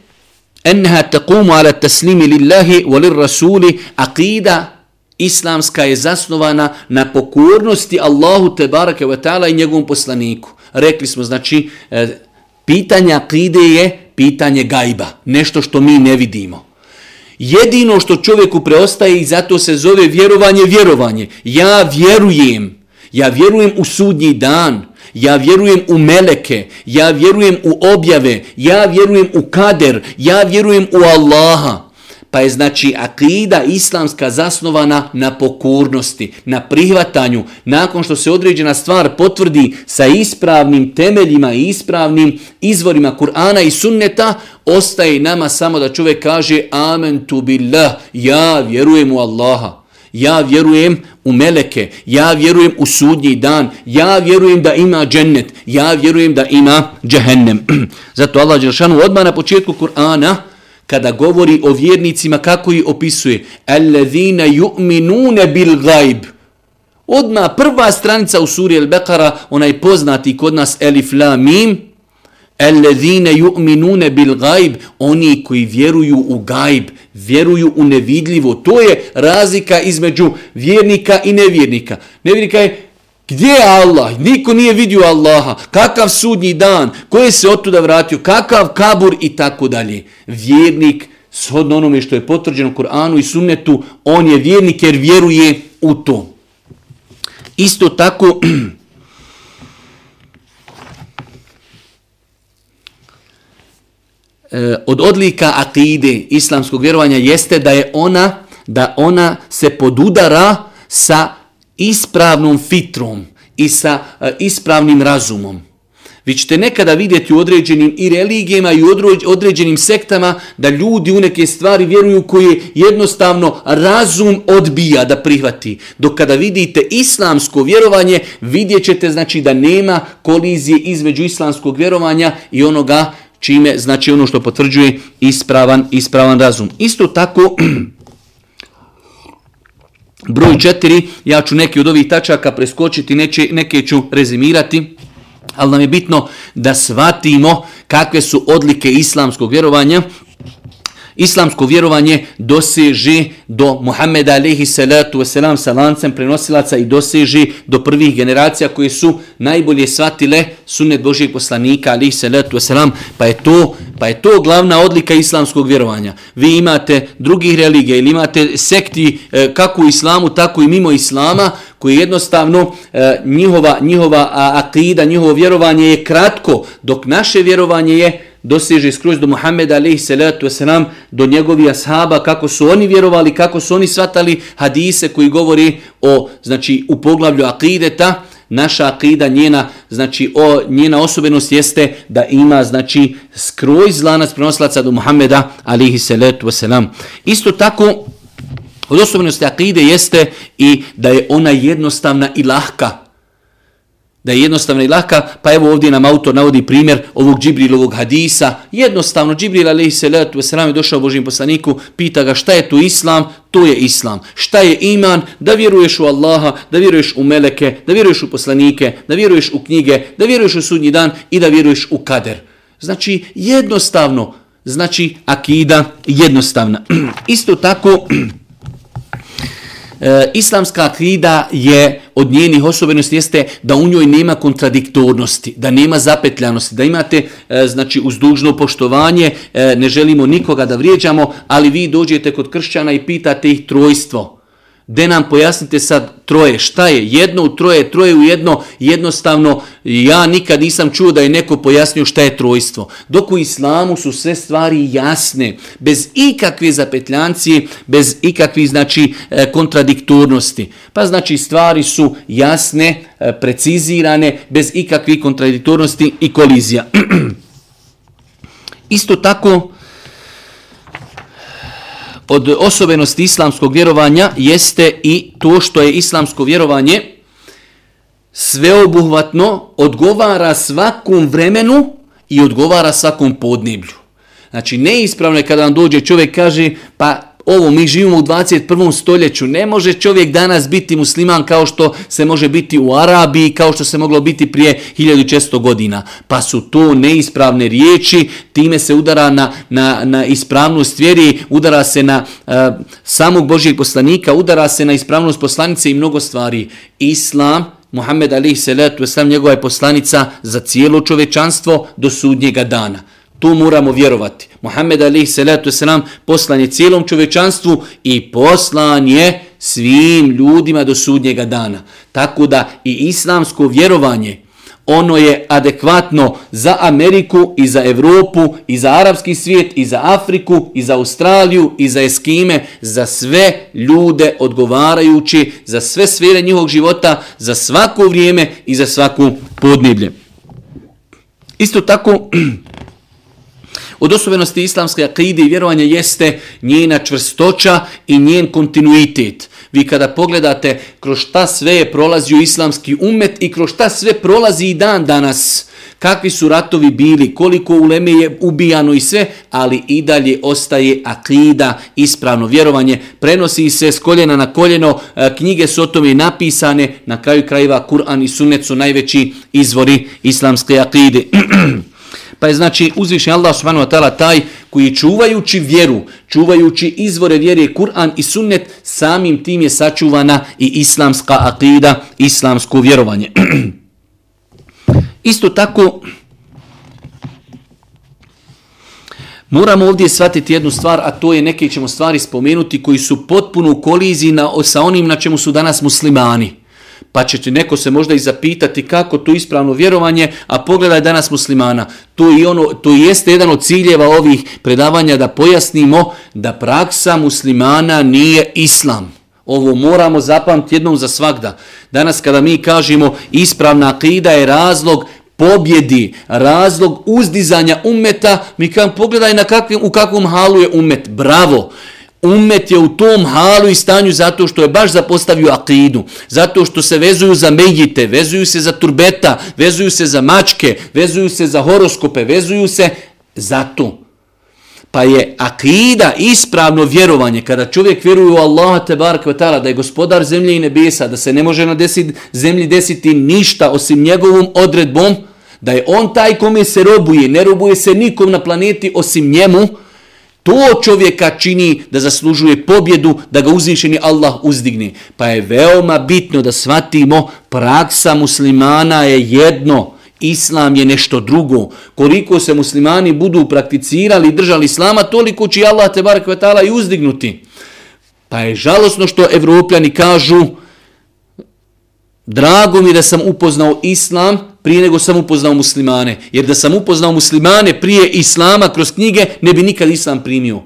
enha taqumu ala taslimi lillahi walir rasuli aqida islamska je zasnovana na pokornosti Allahu te barake ve taala i njegovom poslaniku. Rekli smo znači e, pitanje akide je pitanje gajba, nešto što mi ne vidimo. Jedino što čovjeku preostaje i zato se zove vjerovanje, vjerovanje. Ja vjerujem, ja vjerujem u sudnji dan, ja vjerujem u meleke, ja vjerujem u objave, ja vjerujem u kader, ja vjerujem u Allaha. Pa je znači akida islamska zasnovana na pokurnosti, na prihvatanju, nakon što se određena stvar potvrdi sa ispravnim temeljima i ispravnim izvorima Kur'ana i sunneta, ostaje nama samo da čovjek kaže amen tu billah, ja vjerujem u Allaha. Ja vjerujem u meleke, ja vjerujem u sudnji dan, ja vjerujem da ima džennet, ja vjerujem da ima džehennem. <clears throat> Zato Allah Đelšanu odmah na početku Kur'ana, kada govori o vjernicima, kako ih opisuje? Alladhina yu'minune bil gajb. Odmah prva stranica u suri al-Bekara onaj poznati kod nas Elif La Mim, Ellezine yu'minune bil gajb, oni koji vjeruju u gajb, vjeruju u nevidljivo. To je razlika između vjernika i nevjernika. Nevjernika je gdje je Allah? Niko nije vidio Allaha. Kakav sudnji dan? Ko je se otuda vratio? Kakav kabur? I tako dalje. Vjernik, shodno onome što je potvrđeno Kur'anu Koranu i sunnetu, on je vjernik jer vjeruje u to. Isto tako, <clears throat> E, od odlika akide islamskog vjerovanja jeste da je ona da ona se podudara sa ispravnom fitrom i sa e, ispravnim razumom. Vi ćete nekada vidjeti u određenim i religijama i određenim sektama da ljudi u neke stvari vjeruju koje jednostavno razum odbija da prihvati. Dok kada vidite islamsko vjerovanje, vidjet ćete znači da nema kolizije između islamskog vjerovanja i onoga čime znači ono što potvrđuje ispravan ispravan razum. Isto tako <clears throat> broj četiri, ja ću neki od ovih tačaka preskočiti, neće, neke ću rezimirati, ali nam je bitno da shvatimo kakve su odlike islamskog vjerovanja islamsko vjerovanje doseže do Muhammeda alaihi salatu wasalam sa lancem prenosilaca i doseže do prvih generacija koje su najbolje shvatile sunnet Božijeg poslanika alaihi salatu wasalam, pa je to pa je to glavna odlika islamskog vjerovanja. Vi imate drugih religija ili imate sekti e, kako u islamu, tako i mimo islama, koji jednostavno e, njihova, njihova akida, njihovo vjerovanje je kratko, dok naše vjerovanje je doseže skroz do Muhammeda alaihi salatu wasalam, do njegovi ashaba, kako su oni vjerovali, kako su oni svatali hadise koji govori o, znači, u poglavlju akideta, naša akida, njena, znači, o, njena osobenost jeste da ima, znači, skroz zlanac prenoslaca do Muhammeda, alihi salatu wasalam. Isto tako, od osobenosti akide jeste i da je ona jednostavna i lahka da je jednostavna i laka, pa evo ovdje nam autor navodi primjer ovog Džibrilovog hadisa. Jednostavno, Džibril alaihi salatu wasalam je došao Božim poslaniku, pita ga šta je tu islam, to je islam. Šta je iman? Da vjeruješ u Allaha, da vjeruješ u meleke, da vjeruješ u poslanike, da vjeruješ u knjige, da vjeruješ u sudnji dan i da vjeruješ u kader. Znači, jednostavno, znači akida jednostavna. <clears throat> Isto tako, <clears throat> E, islamska akida je od njenih osobenosti jeste da u njoj nema kontradiktornosti, da nema zapetljanosti, da imate e, znači uzdužno poštovanje, e, ne želimo nikoga da vrijeđamo, ali vi dođete kod kršćana i pitate ih trojstvo. De nam pojasnite sad troje, šta je? Jedno u troje, troje u jedno, jednostavno, ja nikad nisam čuo da je neko pojasnio šta je trojstvo. Dok u islamu su sve stvari jasne, bez ikakve zapetljancije, bez ikakve znači, e, kontradiktornosti. Pa znači stvari su jasne, e, precizirane, bez ikakve kontradiktornosti i kolizija. <clears throat> Isto tako, od osobenosti islamskog vjerovanja jeste i to što je islamsko vjerovanje sveobuhvatno odgovara svakom vremenu i odgovara svakom podneblju. Znači, neispravno je kada vam dođe čovjek kaže, pa ovo, mi živimo u 21. stoljeću, ne može čovjek danas biti musliman kao što se može biti u Arabiji, kao što se moglo biti prije 1600 godina. Pa su to neispravne riječi, time se udara na, na, na ispravnost vjeri, udara se na uh, samog Božijeg poslanika, udara se na ispravnost poslanice i mnogo stvari. Islam, Muhammed Ali Salatu Veslam, njegova je poslanica za cijelo čovečanstvo do sudnjega dana. Tu moramo vjerovati. Muhammed alaihi salatu wasalam poslan je cijelom čovečanstvu i poslan je svim ljudima do sudnjega dana. Tako da i islamsko vjerovanje, ono je adekvatno za Ameriku i za Evropu i za arapski svijet i za Afriku i za Australiju i za Eskime, za sve ljude odgovarajući, za sve sfere njihovog života, za svako vrijeme i za svaku podneblje. Isto tako, <clears throat> Od osobenosti islamske akide i vjerovanja jeste njena čvrstoća i njen kontinuitet. Vi kada pogledate kroz šta sve je prolazio islamski umet i kroz šta sve prolazi i dan danas, kakvi su ratovi bili, koliko uleme je ubijano i sve, ali i dalje ostaje akida, ispravno vjerovanje, prenosi se s koljena na koljeno, e, knjige su o tome napisane, na kraju krajeva Kur'an i Sunnet su najveći izvori islamske akide. <clears throat> Pa je znači uzvišen Allah subhanahu wa ta'ala taj koji čuvajući vjeru, čuvajući izvore vjere Kur'an i sunnet, samim tim je sačuvana i islamska akida, islamsko vjerovanje. <clears throat> Isto tako, moramo ovdje shvatiti jednu stvar, a to je neke ćemo stvari spomenuti koji su potpuno u koliziji na, sa onim na čemu su danas muslimani. Pa će ti neko se možda i zapitati kako to ispravno vjerovanje, a pogledaj danas muslimana. To, i ono, to jeste jedan od ciljeva ovih predavanja da pojasnimo da praksa muslimana nije islam. Ovo moramo zapamtiti jednom za svakda. Danas kada mi kažemo ispravna akida je razlog pobjedi, razlog uzdizanja umeta, mi kam pogledaj na kakvim, u kakvom halu je umet. Bravo! Umet je u tom halu i stanju zato što je baš zapostavio akidu, zato što se vezuju za mejite, vezuju se za turbeta, vezuju se za mačke, vezuju se za horoskope, vezuju se za to. Pa je akida ispravno vjerovanje, kada čovjek vjeruje u Allaha te bar kvetala, da je gospodar zemlje i nebesa, da se ne može na desiti, zemlji desiti ništa osim njegovom odredbom, da je on taj kome se robuje, ne robuje se nikom na planeti osim njemu, To čovjeka čini da zaslužuje pobjedu, da ga uzvišeni Allah uzdigne. Pa je veoma bitno da shvatimo praksa muslimana je jedno, islam je nešto drugo. Koliko se muslimani budu prakticirali i držali islama, toliko će Allah te bar kvetala i uzdignuti. Pa je žalosno što evropljani kažu, drago mi da sam upoznao islam, prije nego sam upoznao muslimane. Jer da sam upoznao muslimane prije islama kroz knjige, ne bi nikad islam primio.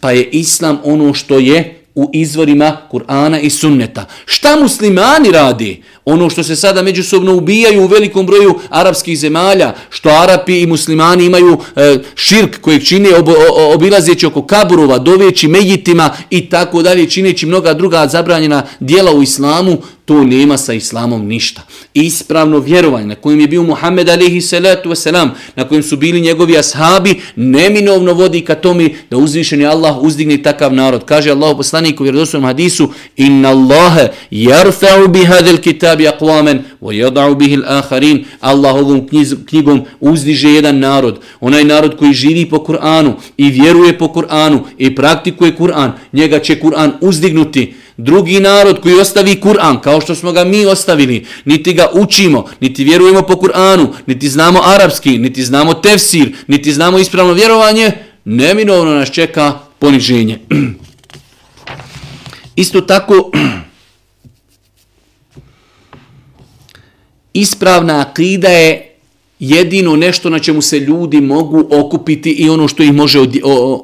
Pa je islam ono što je u izvorima Kur'ana i Sunneta. Šta muslimani radi? Ono što se sada međusobno ubijaju u velikom broju arapskih zemalja, što Arapi i muslimani imaju e, širk kojeg čine ob, obilazeći oko kaburova, doveći mejitima i tako dalje, čineći mnoga druga zabranjena dijela u islamu, to nema sa islamom ništa. Ispravno vjerovanje na kojem je bio Muhammed alaihi salatu wasalam, na kojem su bili njegovi ashabi, neminovno vodi ka tome da uzvišeni Allah uzdigne takav narod. Kaže Allah poslaniku u vjerodostojnom hadisu, inna Allahe jarfa'u bi hadel kitabi aqwamen, wa jada'u bihil aharin. Allah ovom knjigom uzdiže jedan narod. Onaj narod koji živi po Kur'anu i vjeruje po Kur'anu i praktikuje Kur'an, njega će Kur'an uzdignuti drugi narod koji ostavi Kur'an kao što smo ga mi ostavili, niti ga učimo, niti vjerujemo po Kur'anu, niti znamo arapski, niti znamo tefsir, niti znamo ispravno vjerovanje, neminovno nas čeka poniženje. <clears throat> Isto tako, <clears throat> ispravna akida je jedino nešto na čemu se ljudi mogu okupiti i ono što ih može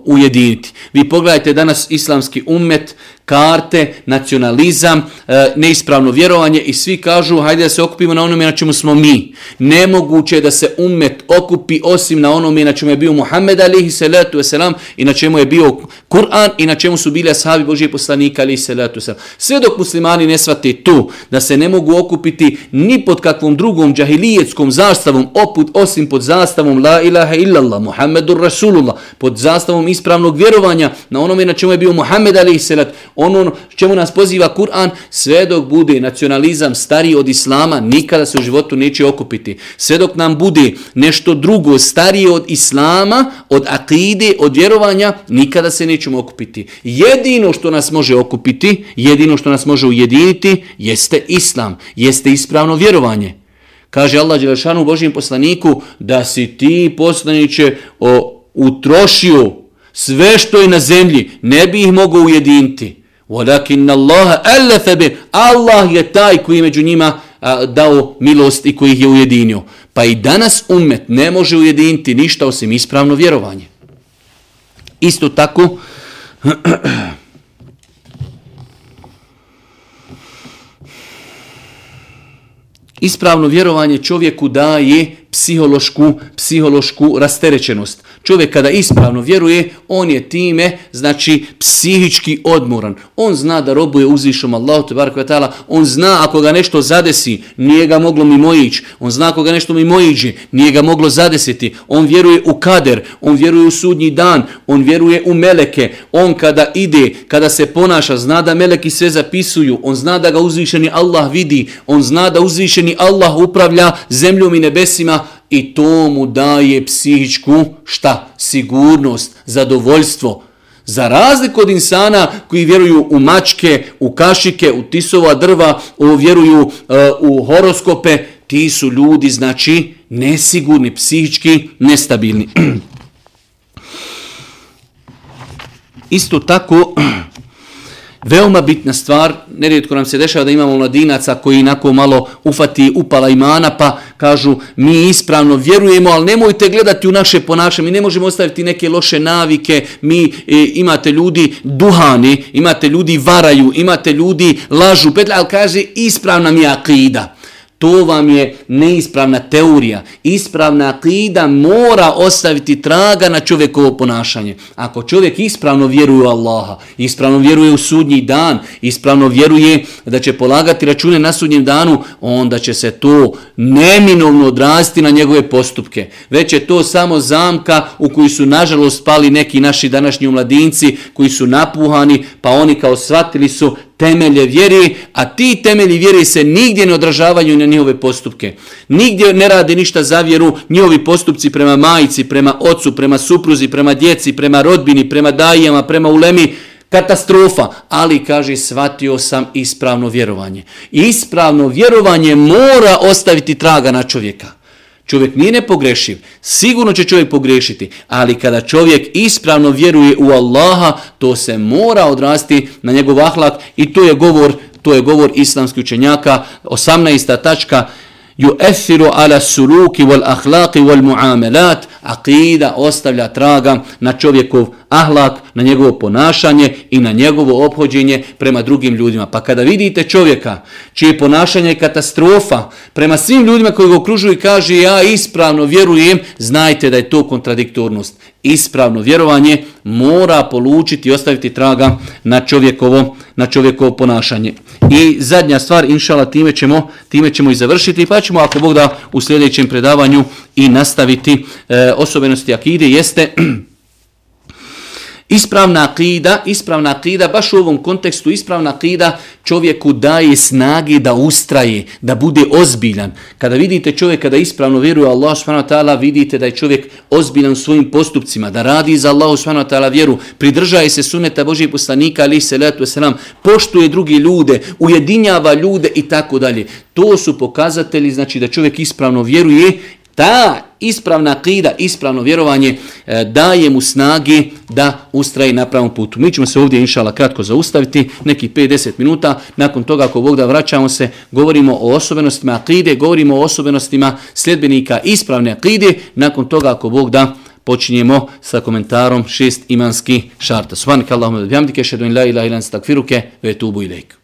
ujediniti. Vi pogledajte danas islamski ummet, karte, nacionalizam, e, neispravno vjerovanje i svi kažu hajde da se okupimo na onome na čemu smo mi. Nemoguće je da se umet okupi osim na onome na čemu je bio Muhammed alihi salatu wasalam i na čemu je bio Kur'an i na čemu su bili ashabi Božije poslanika alihi salatu wasalam. Sve dok muslimani ne svate tu da se ne mogu okupiti ni pod kakvom drugom džahilijetskom zastavom oput osim pod zastavom la ilaha illallah Muhammedur Rasulullah pod zastavom ispravnog vjerovanja na onome na čemu je bio Muhammed alihi salatu ono čemu nas poziva Kur'an, sve dok bude nacionalizam stariji od Islama, nikada se u životu neće okupiti. Sve dok nam bude nešto drugo starije od Islama, od akide, od vjerovanja, nikada se nećemo okupiti. Jedino što nas može okupiti, jedino što nas može ujediniti, jeste Islam, jeste ispravno vjerovanje. Kaže Allah Đelešanu Božijem poslaniku da si ti poslaniće o, utrošio sve što je na zemlji, ne bi ih mogao ujediniti. Walakin Allah alafa bi Allah je taj koji među njima a, dao milost i koji ih je ujedinio. Pa i danas ummet ne može ujediniti ništa osim ispravno vjerovanje. Isto tako <clears throat> ispravno vjerovanje čovjeku daje psihološku, psihološku rasterećenost. Čovjek kada ispravno vjeruje, on je time, znači, psihički odmoran. On zna da robuje uzvišom Allahu te barek ta'ala, on zna ako ga nešto zadesi, nije ga moglo mimo ići. On zna ako ga nešto mimo iđe, nije ga moglo zadesiti. On vjeruje u kader, on vjeruje u sudnji dan, on vjeruje u meleke. On kada ide, kada se ponaša, zna da meleki sve zapisuju, on zna da ga uzvišeni Allah vidi, on zna da uzvišeni Allah upravlja zemljom i nebesima, i to mu daje psihičku šta? Sigurnost, zadovoljstvo. Za razliku od insana koji vjeruju u mačke, u kašike, u tisova drva, u, vjeruju e, u horoskope, ti su ljudi, znači, nesigurni, psihički nestabilni. <clears throat> Isto tako, Veoma bitna stvar, nerijetko nam se dešava da imamo mladinaca koji inako malo ufati upala imana pa kažu mi ispravno vjerujemo, ali nemojte gledati u naše ponašanje, mi ne možemo ostaviti neke loše navike, mi e, imate ljudi duhani, imate ljudi varaju, imate ljudi lažu, petlja, ali kaže ispravna mi akida. To vam je neispravna teorija. Ispravna akida mora ostaviti traga na čovjekovo ponašanje. Ako čovjek ispravno vjeruje u Allaha, ispravno vjeruje u sudnji dan, ispravno vjeruje da će polagati račune na sudnjem danu, onda će se to neminovno odraziti na njegove postupke. Već je to samo zamka u koju su nažalost spali neki naši današnji mladinci koji su napuhani, pa oni kao shvatili su temelje vjeri, a ti temelji vjeri se nigdje ne odražavaju na njihove postupke. Nigdje ne rade ništa za vjeru, njihovi postupci prema majici, prema ocu, prema supruzi, prema djeci, prema rodbini, prema dajama, prema ulemi, katastrofa. Ali, kaže, svatio sam ispravno vjerovanje. Ispravno vjerovanje mora ostaviti traga na čovjeka. Čovjek nije nepogrešiv, sigurno će čovjek pogrešiti, ali kada čovjek ispravno vjeruje u Allaha, to se mora odrasti na njegov ahlak i to je govor, to je govor islamskih učenjaka, 18. tačka, yu'athiru ala suluki wal akhlaqi wal muamalat aqida ostavlja traga na čovjekov ahlak na njegovo ponašanje i na njegovo obhođenje prema drugim ljudima. Pa kada vidite čovjeka čije ponašanje je katastrofa prema svim ljudima koji ga okružuju i kaže ja ispravno vjerujem, znajte da je to kontradiktornost. Ispravno vjerovanje mora polučiti i ostaviti traga na čovjekovo, na čovjekovo ponašanje. I zadnja stvar, inšala, time ćemo, time ćemo i završiti, pa ćemo ako Bog da u sljedećem predavanju i nastaviti e, osobenosti akide, jeste <clears throat> Ispravna akida, ispravna akida, baš u ovom kontekstu ispravna akida čovjeku daje snage da ustraje, da bude ozbiljan. Kada vidite čovjeka da ispravno vjeruje Allah subhanahu vidite da je čovjek ozbiljan u svojim postupcima, da radi za Allah subhanahu vjeru, pridržaje se suneta Božijeg poslanika, ali se letu selam, poštuje drugi ljude, ujedinjava ljude i tako dalje. To su pokazatelji, znači da čovjek ispravno vjeruje ta ispravna akida, ispravno vjerovanje e, daje mu snage da ustraje na pravom putu. Mi ćemo se ovdje inšala kratko zaustaviti, neki 5-10 minuta, nakon toga ako Bog da vraćamo se, govorimo o osobenostima akide, govorimo o osobenostima sljedbenika ispravne akide, nakon toga ako Bog da počinjemo sa komentarom šest imanski šarta. Subhanak Allahumma bihamdike, šedun la ilaha ilan stakfiruke, ve tubu ilaik.